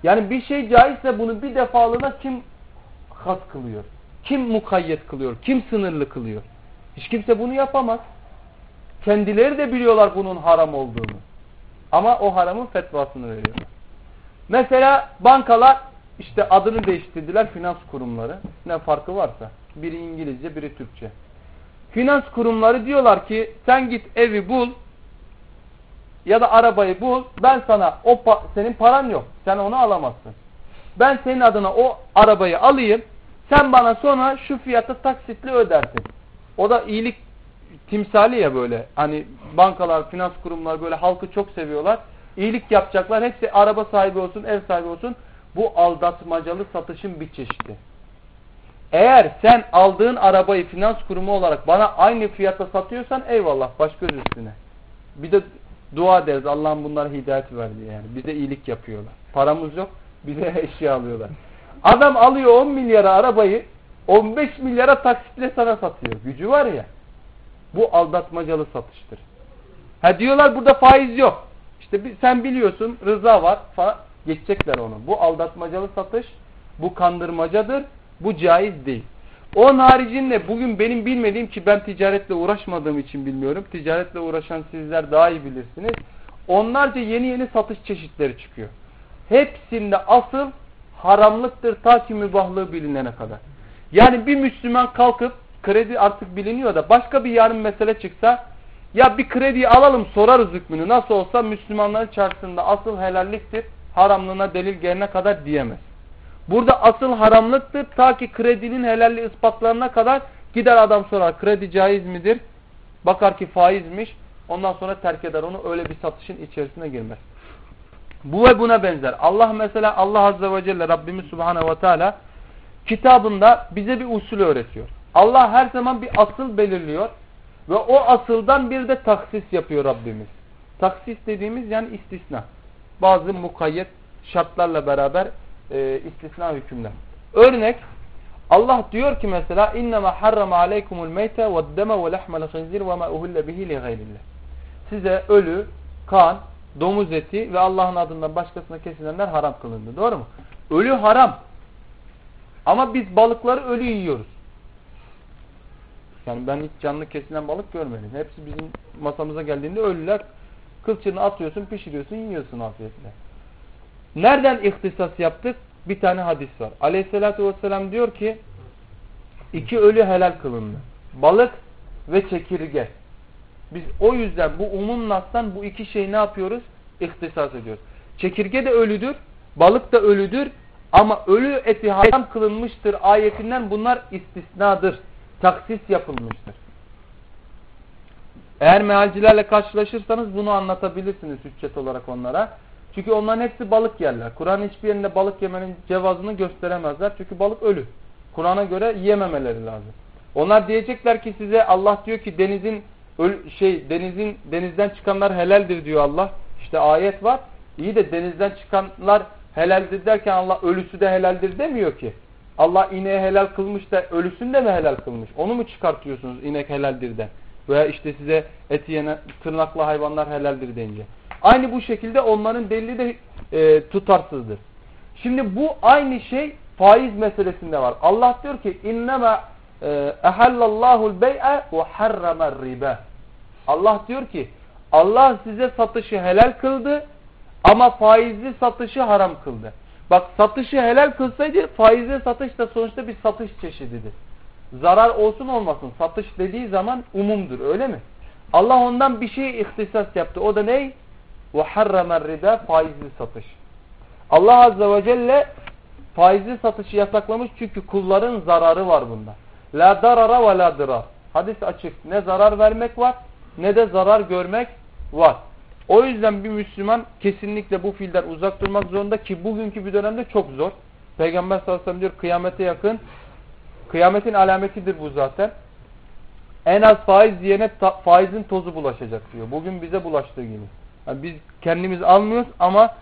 Yani bir şey caizse bunu bir defalığına kim has kılıyor? Kim mukayyet kılıyor? Kim sınırlı kılıyor? Hiç kimse bunu yapamaz. Kendileri de biliyorlar bunun haram olduğunu. Ama o haramın fetvasını veriyorlar. Mesela bankalar işte adını değiştirdiler finans kurumları. Ne farkı varsa. Biri İngilizce, biri Türkçe. Finans kurumları diyorlar ki sen git evi bul ya da arabayı bul. Ben sana o pa senin paran yok. Sen onu alamazsın. Ben senin adına o arabayı alayım. Sen bana sonra şu fiyatı taksitli ödersin. O da iyilik timsali ya böyle. Hani bankalar, finans kurumları böyle halkı çok seviyorlar. İyilik yapacaklar. Hepsi araba sahibi olsun, ev sahibi olsun. Bu aldatmacalı satışın bir çeşidi. Eğer sen aldığın arabayı finans kurumu olarak bana aynı fiyata satıyorsan eyvallah baş göz üstüne. Bir de dua deriz Allah'ın bunlara hidayet verdi yani. Bize iyilik yapıyorlar. Paramız yok bize eşya alıyorlar. Adam alıyor 10 milyara arabayı 15 milyara taksitle sana satıyor. Gücü var ya. Bu aldatmacalı satıştır. Ha diyorlar burada faiz yok. İşte sen biliyorsun rıza var falan. Geçecekler onu. Bu aldatmacalı satış bu kandırmacadır bu caiz değil. Onun haricinde bugün benim bilmediğim ki ben ticaretle uğraşmadığım için bilmiyorum. Ticaretle uğraşan sizler daha iyi bilirsiniz. Onlarca yeni yeni satış çeşitleri çıkıyor. Hepsinde asıl haramlıktır ta ki mübahlığı bilinene kadar. Yani bir Müslüman kalkıp kredi artık biliniyor da başka bir yarın mesele çıksa ya bir krediyi alalım sorarız hükmünü nasıl olsa Müslümanların çarşısında asıl helalliktir haramlığına delil gelene kadar diyemez. Burada asıl haramlıktır ta ki kredinin helalliği ispatlarına kadar gider adam sorar kredi caiz midir? Bakar ki faizmiş ondan sonra terk eder onu öyle bir satışın içerisine girmez. Bu ve buna benzer. Allah mesela Allah Azze ve Celle Rabbimiz Subhanahu ve Teala kitabında bize bir usul öğretiyor. Allah her zaman bir asıl belirliyor ve o asıldan bir de taksis yapıyor Rabbimiz. Taksis dediğimiz yani istisna. Bazı mukayyet şartlarla beraber e, istisna hükümler. Örnek Allah diyor ki mesela innema harrama aleykumul meyte ve'd-deme ve lahmel khinzir ve ma uhille bihi li gayrillah. Size ölü, kan, domuz eti ve Allah'ın adından başkasına kesilenler haram kılındı. Doğru mu? Ölü haram. Ama biz balıkları ölü yiyoruz. Yani ben hiç canlı kesilen balık görmedim. Hepsi bizim masamıza geldiğinde ölüler. Kılçını atıyorsun, pişiriyorsun, yiyorsun afiyetle. Nereden ihtisas yaptık? Bir tane hadis var. Aleyhissalatü vesselam diyor ki iki ölü helal kılındı. Balık ve çekirge. Biz o yüzden bu umum nastan bu iki şey ne yapıyoruz? İhtisas ediyoruz. Çekirge de ölüdür, balık da ölüdür ama ölü eti haram kılınmıştır ayetinden bunlar istisnadır. Taksis yapılmıştır. Eğer mealcilerle karşılaşırsanız bunu anlatabilirsiniz hüccet olarak onlara. Çünkü onların hepsi balık yerler. Kur'an hiçbir yerinde balık yemenin cevazını gösteremezler. Çünkü balık ölü. Kur'an'a göre yememeleri lazım. Onlar diyecekler ki size Allah diyor ki denizin şey denizin denizden çıkanlar helaldir diyor Allah. İşte ayet var. İyi de denizden çıkanlar helaldir derken Allah ölüsü de helaldir demiyor ki. Allah ineği helal kılmış da ölüsünü de mi helal kılmış? Onu mu çıkartıyorsunuz inek helaldir de? Veya işte size eti yenen tırnaklı hayvanlar helaldir deyince. Aynı bu şekilde onların delili de e, tutarsızdır. Şimdi bu aynı şey faiz meselesinde var. Allah diyor ki innema ehallallahu'l bey'e ve harramer riba. Allah diyor ki Allah size satışı helal kıldı ama faizli satışı haram kıldı. Bak satışı helal kılsaydı faizli satış da sonuçta bir satış çeşididir. Zarar olsun olmasın satış dediği zaman umumdur öyle mi? Allah ondan bir şey ihtisas yaptı. O da ve harramer rida faizli satış. Allah Azze ve Celle faizli satışı yasaklamış çünkü kulların zararı var bunda. La darara ve la dırar. Hadis açık. Ne zarar vermek var ne de zarar görmek var. O yüzden bir Müslüman kesinlikle bu fiilden uzak durmak zorunda ki bugünkü bir dönemde çok zor. Peygamber sallallahu aleyhi ve sellem diyor kıyamete yakın. Kıyametin alametidir bu zaten. En az faiz diyene faizin tozu bulaşacak diyor. Bugün bize bulaştığı gibi. Yani biz kendimiz almıyoruz ama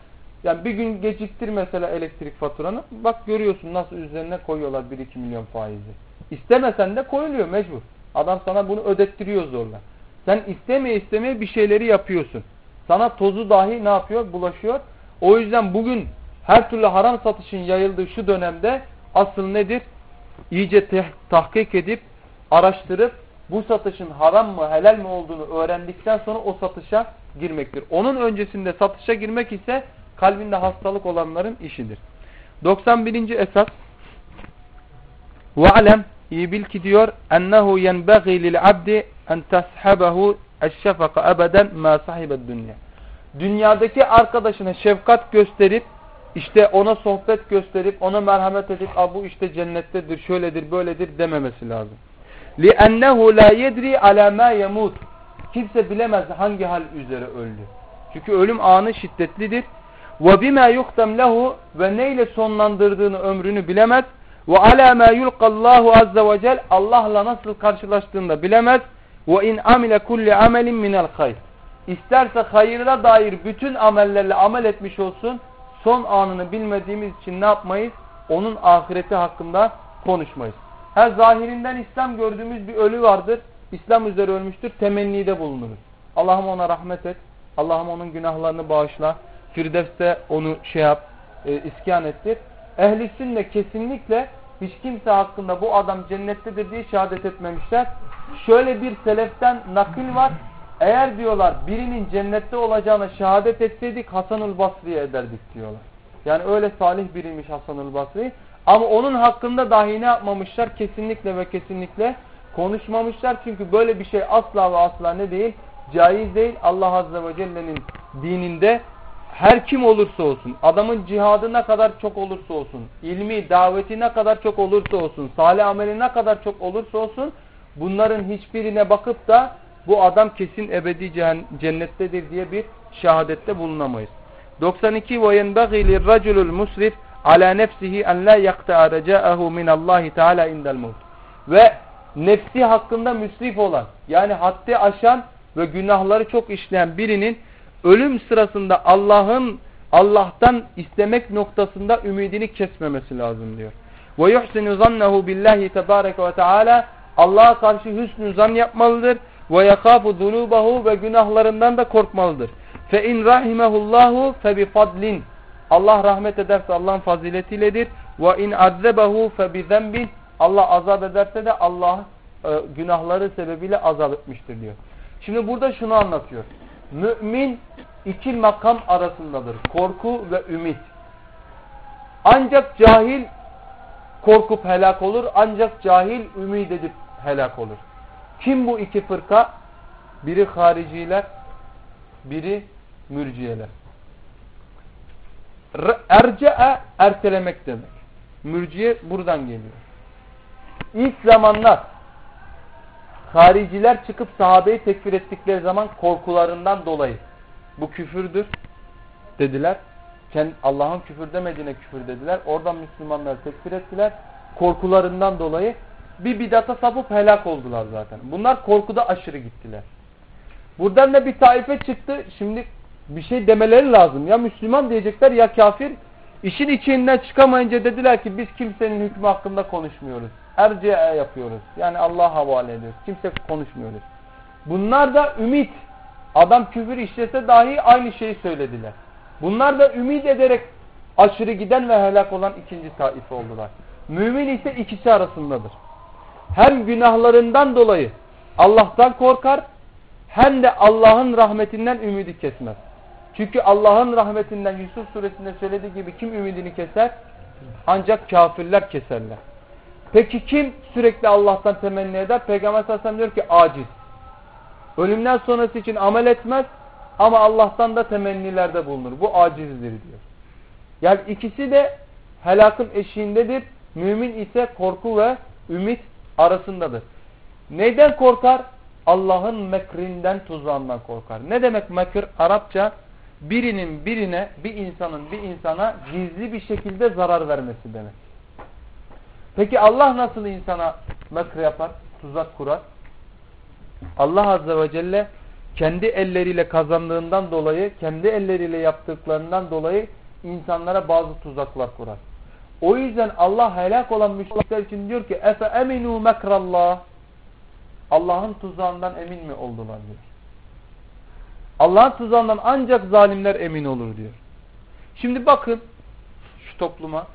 yani bir gün geciktir mesela elektrik faturanı. Bak görüyorsun nasıl üzerine koyuyorlar 1-2 milyon faizi. İstemesen de koyuluyor mecbur. Adam sana bunu ödettiriyor zorla. Sen istemeye istemeye bir şeyleri yapıyorsun. Sana tozu dahi ne yapıyor? Bulaşıyor. O yüzden bugün her türlü haram satışın yayıldığı şu dönemde asıl nedir? İyice tahkik edip araştırıp bu satışın haram mı helal mi olduğunu öğrendikten sonra o satışa girmektir. Onun öncesinde satışa girmek ise kalbinde hastalık olanların işidir. 91. esas وَعْلَمْ iyi bil ki diyor ennehu yenbaghi lil abdi en tashabahu eşşefaka ebeden ma sahibed dünya. Dünyadaki arkadaşına şefkat gösterip işte ona sohbet gösterip ona merhamet edip bu işte cennettedir, şöyledir, böyledir dememesi lazım. لِأَنَّهُ لَا يَدْرِي عَلَى مَا يَمُوتُ Kimse bilemez hangi hal üzere öldü. Çünkü ölüm anı şiddetlidir. وَبِمَا يُخْتَمْ لَهُ Ve neyle sonlandırdığını ömrünü bilemez. وَعَلَى مَا يُلْقَ اللّٰهُ عَزَّ وَجَلْ Allah'la nasıl karşılaştığını da bilemez. وَاِنْ عَمِلَ كُلِّ عَمَلٍ مِنَ الْخَيْرِ İsterse hayırla dair bütün amellerle amel etmiş olsun. Son anını bilmediğimiz için ne yapmayız? Onun ahireti hakkında konuşmayız. Her zahirinden İslam gördüğümüz bir ölü vardır. İslam üzere ölmüştür. Temennide bulunuruz. Allah'ım ona rahmet et. Allah'ım onun günahlarını bağışla. Firdevs'te onu şey yap, e, iskan ettir. Ehli sünnet kesinlikle hiç kimse hakkında bu adam cennettedir diye şehadet etmemişler. Şöyle bir seleften nakil var. Eğer diyorlar birinin cennette olacağına şehadet etseydik Hasan-ül Basri'ye ederdik diyorlar. Yani öyle salih biriymiş Hasan-ül Basri. Ama onun hakkında dahi ne yapmamışlar? Kesinlikle ve kesinlikle konuşmamışlar. Çünkü böyle bir şey asla ve asla ne değil? Caiz değil. Allah Azze ve Celle'nin dininde her kim olursa olsun, adamın cihadı ne kadar çok olursa olsun, ilmi, daveti ne kadar çok olursa olsun, salih ameli ne kadar çok olursa olsun, bunların hiçbirine bakıp da bu adam kesin ebedi cennettedir diye bir şehadette bulunamayız. 92 ve yenbaghi lirraculul musrif ala nefsihi en la yakta'a reca'ahu min Allah Teala indel. Ve nefsi hakkında müsrif olan yani haddi aşan ve günahları çok işleyen birinin ölüm sırasında Allah'ın Allah'tan istemek noktasında ümidini kesmemesi lazım diyor. Ve yuhsinu zannehu billahi tebareke ve teala Allah'a karşı hüsnü zan yapmalıdır ve yakafu zunubahu ve günahlarından da korkmalıdır. Fe in rahimehullahu fe bi fadlin Allah rahmet ederse Allah'ın faziletiyledir. Ve in azzebehu fe bi zenbin Allah azap ederse de Allah e, günahları sebebiyle azap etmiştir diyor. Şimdi burada şunu anlatıyor. Mümin iki makam arasındadır. Korku ve ümit. Ancak cahil korkup helak olur. Ancak cahil ümit edip helak olur. Kim bu iki fırka? Biri hariciler, biri mürciyeler. Erce'e ertelemek demek. Mürciye buradan geliyor. İlk zamanlar hariciler çıkıp sahabeyi tekfir ettikleri zaman korkularından dolayı bu küfürdür dediler. Allah'ın küfür demediğine küfür dediler. Oradan Müslümanları tekfir ettiler. Korkularından dolayı bir bidata sapıp helak oldular zaten. Bunlar korkuda aşırı gittiler. Buradan da bir taife çıktı. Şimdi bir şey demeleri lazım. Ya Müslüman diyecekler ya kafir. İşin içinden çıkamayınca dediler ki biz kimsenin hükmü hakkında konuşmuyoruz. Erce'e yapıyoruz. Yani Allah'a havale ediyoruz. Kimse konuşmuyoruz. Bunlar da ümit. Adam küfür işlese dahi aynı şeyi söylediler. Bunlar da ümit ederek aşırı giden ve helak olan ikinci taife oldular. Mümin ise ikisi arasındadır. Hem günahlarından dolayı Allah'tan korkar hem de Allah'ın rahmetinden ümidi kesmez. Çünkü Allah'ın rahmetinden Yusuf suresinde söylediği gibi kim ümidini keser? Ancak kafirler keserler. Peki kim sürekli Allah'tan temenni eder? Peygamber sallallahu aleyhi ve sellem diyor ki aciz. Ölümden sonrası için amel etmez ama Allah'tan da temennilerde bulunur. Bu acizdir diyor. Yani ikisi de helakın eşiğindedir. Mümin ise korku ve ümit arasındadır. Neyden korkar? Allah'ın mekrinden, tuzağından korkar. Ne demek mekir? Arapça birinin birine, bir insanın bir insana gizli bir şekilde zarar vermesi demek. Peki Allah nasıl insana mekr yapar, tuzak kurar? Allah Azze ve Celle kendi elleriyle kazandığından dolayı, kendi elleriyle yaptıklarından dolayı insanlara bazı tuzaklar kurar. O yüzden Allah helak olan müşrikler için diyor ki efe eminu mekrallah Allah'ın tuzağından emin mi oldular diyor. Allah'ın tuzağından ancak zalimler emin olur diyor. Şimdi bakın şu topluma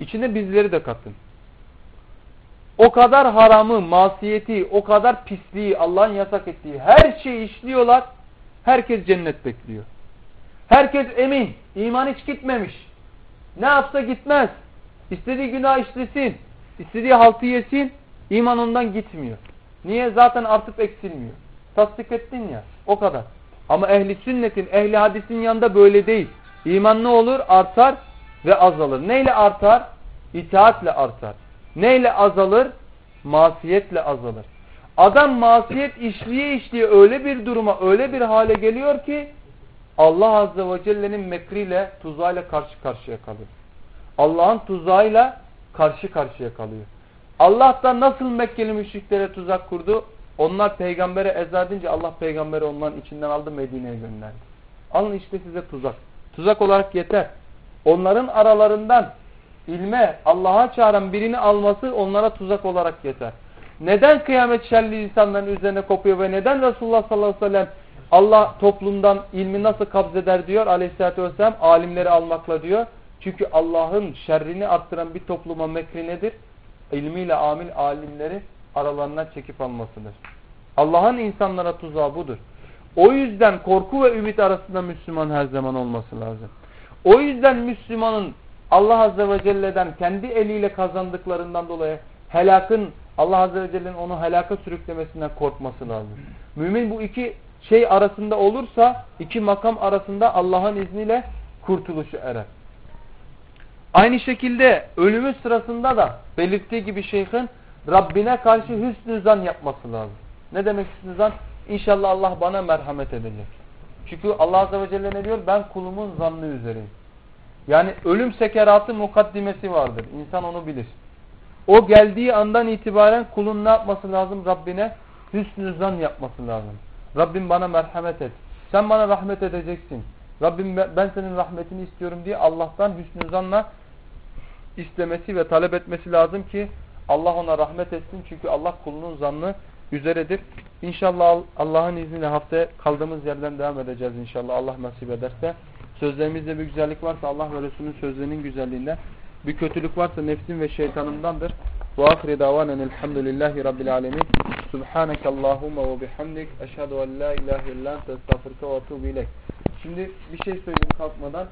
içine bizleri de katın. O kadar haramı, masiyeti, o kadar pisliği, Allah'ın yasak ettiği her şeyi işliyorlar. Herkes cennet bekliyor. Herkes emin. İman hiç gitmemiş. Ne yapsa gitmez. İstediği günah işlesin. istediği haltı yesin. İman ondan gitmiyor. Niye? Zaten artıp eksilmiyor. Tasdik ettin ya. O kadar. Ama ehli sünnetin, ehli hadisin yanında böyle değil. İman ne olur? Artar ve azalır. Neyle artar? İtaatle artar. Neyle azalır? Masiyetle azalır. Adam masiyet işliye işliye öyle bir duruma, öyle bir hale geliyor ki Allah Azze ve Celle'nin mekriyle, tuzağıyla karşı karşıya kalıyor. Allah'ın tuzağıyla karşı karşıya kalıyor. Allah da nasıl Mekkeli müşriklere tuzak kurdu? Onlar peygambere eza edince Allah peygamberi onların içinden aldı Medine'ye gönderdi. Alın işte size tuzak. Tuzak olarak yeter. Onların aralarından ilme, Allah'a çağıran birini alması onlara tuzak olarak yeter. Neden kıyamet şerli insanların üzerine kopuyor ve neden Resulullah sallallahu aleyhi ve sellem Allah toplumdan ilmi nasıl kabzeder diyor aleyhissalatü vesselam alimleri almakla diyor. Çünkü Allah'ın şerrini arttıran bir topluma mekri nedir? İlmiyle amil alimleri aralarından çekip almasıdır. Allah'ın insanlara tuzağı budur. O yüzden korku ve ümit arasında Müslüman her zaman olması lazım. O yüzden Müslümanın Allah Azze ve Celle'den kendi eliyle kazandıklarından dolayı helakın Allah Azze ve Celle'nin onu helaka sürüklemesinden korkması lazım. Mümin bu iki şey arasında olursa iki makam arasında Allah'ın izniyle kurtuluşu erer. Aynı şekilde ölümü sırasında da belirttiği gibi şeyhin Rabbine karşı hüsnü zan yapması lazım. Ne demek hüsnü zan? İnşallah Allah bana merhamet edecek. Çünkü Allah Azze ve Celle ne diyor? Ben kulumun zannı üzereyim. Yani ölüm sekeratı mukaddimesi vardır. İnsan onu bilir. O geldiği andan itibaren kulun ne yapması lazım? Rabbine hüsnü zan yapması lazım. Rabbim bana merhamet et. Sen bana rahmet edeceksin. Rabbim ben senin rahmetini istiyorum diye Allah'tan hüsnü zanla istemesi ve talep etmesi lazım ki Allah ona rahmet etsin. Çünkü Allah kulunun zannı üzeredir. İnşallah Allah'ın izniyle haftaya kaldığımız yerden devam edeceğiz inşallah Allah nasip ederse. Sözlerimizde bir güzellik varsa Allah ve Resulünün sözlerinin güzelliğinden. Bir kötülük varsa nefsim ve şeytanımdandır. Ve ahire davanen elhamdülillahi rabbil alemin. Subhaneke Allahumma ve bihamdik. Eşhedü en la ilahe illa ente estağfurke ve etûbü ileyk. Şimdi bir şey söyleyeyim kalkmadan.